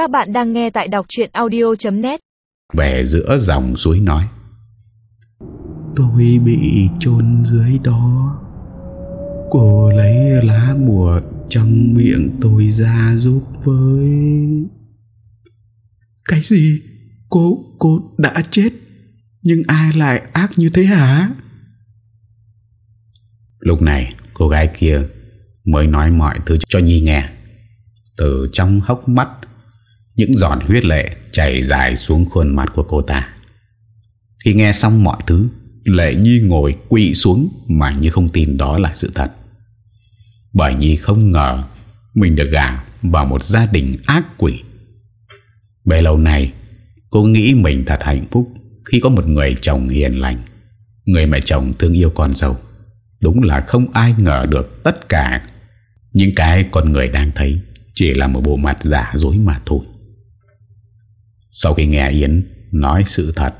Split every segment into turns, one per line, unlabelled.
Các bạn đang nghe tại đọc chuyện audio.net
Về giữa dòng suối nói. Tôi bị chôn dưới đó. Cô lấy lá bùa trong miệng tôi ra giúp với. Cái gì? Cô, cô đã chết Nhưng ai lại ác như thế hả? Lúc này cô gái kia mới nói mọi thứ cho Nhi nghe. Từ trong hốc mắt những giọt huyết lệ chảy dài xuống khuôn mặt của cô ta. Khi nghe xong mọi thứ, Lệ Nhi ngồi quỵ xuống Mà như không tin đó là sự thật. Bởi Nhi không ngờ, Mình được gả vào một gia đình ác quỷ. Bấy lâu này Cô nghĩ mình thật hạnh phúc Khi có một người chồng hiền lành, Người mẹ chồng thương yêu con dâu. Đúng là không ai ngờ được tất cả. Những cái con người đang thấy Chỉ là một bộ mặt giả dối mà thôi. Sau khi nghe Yến nói sự thật,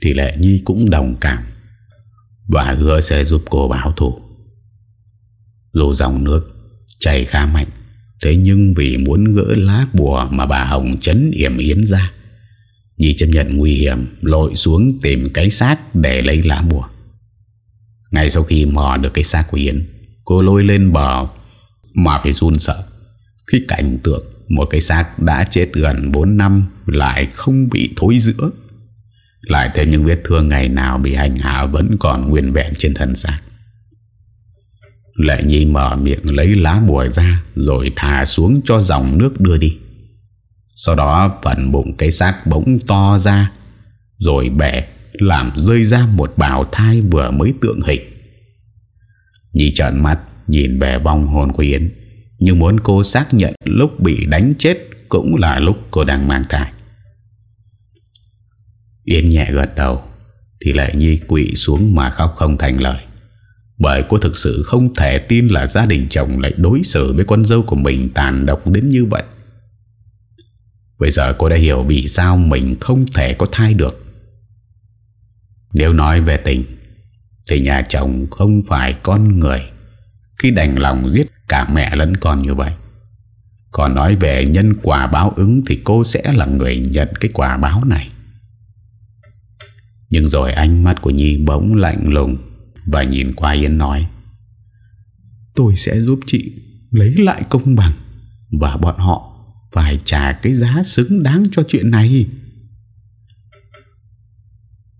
Thì Lệ Nhi cũng đồng cảm Và hứa sẽ giúp cô báo thủ. Dù dòng nước chảy khá mạnh, Thế nhưng vì muốn gỡ lá bùa mà bà Hồng chấn yểm Yến ra, Nhi chấp nhận nguy hiểm Lội xuống tìm cái xác để lấy lá bùa ngay sau khi mò được cái xác của Yến, Cô lôi lên bờ Mà phải run sợ khi cảnh tượng một cái xác đã chết gần 4 năm Lại không bị thối giữa. Lại thêm những vết thương ngày nào bị hành hạ Vẫn còn nguyên vẹn trên thân xác. Lệ Nhi mở miệng lấy lá bùa ra Rồi thả xuống cho dòng nước đưa đi. Sau đó phần bụng cái xác bỗng to ra Rồi bẻ làm rơi ra một bào thai vừa mới tượng hình. Nhi trợn mắt nhìn về vong hồn của Yến, nhưng muốn cô xác nhận lúc bị đánh chết cũng là lúc cô đang mang thai. yên nhẹ gật đầu, thì lại Nhi quỵ xuống mà khóc không thành lời. Bởi cô thực sự không thể tin là gia đình chồng lại đối xử với con dâu của mình tàn độc đến như vậy. Bây giờ cô đã hiểu vì sao mình không thể có thai được. Nếu nói về tình Thì nhà chồng không phải con người khi đành lòng giết cả mẹ lẫn con như vậy. Còn nói về nhân quả báo ứng Thì cô sẽ là người nhận cái quả báo này. Nhưng rồi ánh mắt của Nhi bỗng lạnh lùng Và nhìn qua Yến nói, Tôi sẽ giúp chị lấy lại công bằng Và bọn họ phải trả cái giá xứng đáng cho chuyện này.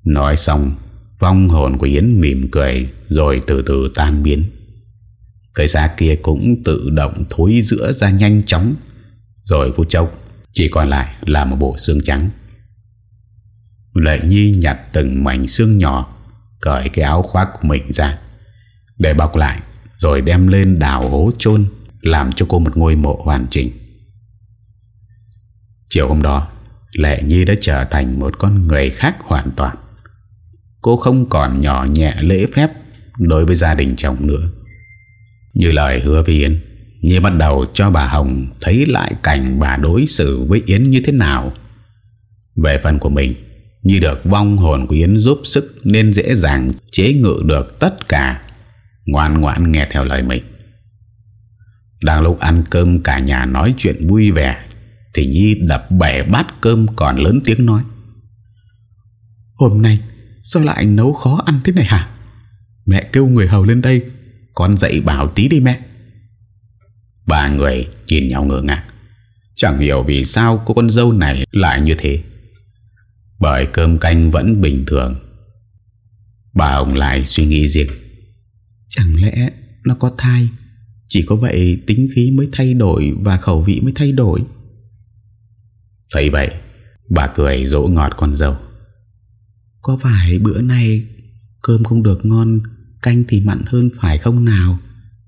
Nói xong, Vong hồn của Yến mỉm cười Rồi từ từ tan biến. Cây xác kia cũng tự động thối giữa ra nhanh chóng. Rồi phút chốc Chỉ còn lại là một bộ xương trắng. Lệ Nhi nhặt từng mảnh xương nhỏ, Cởi cái áo khoác của mình ra, Để bọc lại, Rồi đem lên đào hố chôn, Làm cho cô một ngôi mộ hoàn chỉnh. Chiều hôm đó, Lệ Nhi đã trở thành một con người khác hoàn toàn. Cô không còn nhỏ nhẹ lễ phép Đối với gia đình chồng nữa. Như lời hứa với Yến, Nhi bắt đầu cho bà Hồng Thấy lại cảnh bà đối xử với Yến như thế nào. Về phần của mình, Nhi được vong hồn của Yến giúp sức Nên dễ dàng chế ngự được tất cả. Ngoan ngoãn nghe theo lời mình. Đang lúc ăn cơm, cả nhà nói chuyện vui vẻ, Thì Nhi đập bẻ bát cơm còn lớn tiếng nói. Hôm nay, Sao lại nấu khó ăn thế này hả? Mẹ kêu người hầu lên đây con dậy bảo tí đi mẹ. Ba người nhìn nhau ngờ ngạc Chẳng hiểu vì sao cô con dâu này lại như thế. Bởi cơm canh vẫn bình thường. Bà ông lại suy nghĩ riêng. Chẳng lẽ nó có thai? Chỉ có vậy tính khí mới thay đổi Và khẩu vị mới thay đổi. Thấy vậy, Bà cười dỗ ngọt con dâu. Có phải bữa nay Cơm không được ngon Canh thì mặn hơn phải không nào?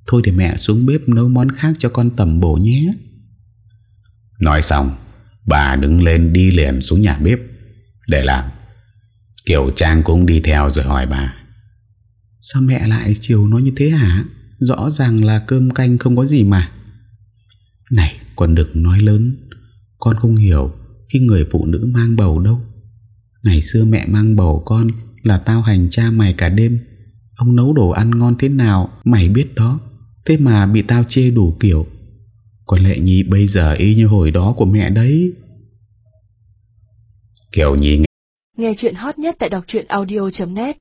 Thôi để mẹ xuống bếp nấu món khác cho con tầm bổ nhé. Nói xong, Bà đứng lên đi liền xuống nhà bếp. Để làm Kiều Trang cũng đi theo rồi hỏi bà. Sao mẹ lại chiều nói như thế hả? Rõ ràng là cơm canh không có gì mà. Này, con đừng nói lớn, Con không hiểu Khi người phụ nữ mang bầu đâu. Ngày xưa mẹ mang bầu con Là tao hành cha mày cả đêm. Ông nấu đồ ăn ngon thế nào, Mày biết đó. Thế mà bị tao chê đủ kiểu. Còn Lệ Nhi bây giờ y như hồi đó của mẹ đấy. Kiểu Nhi
Nghe chuyện hot nhất tại đọc audio.net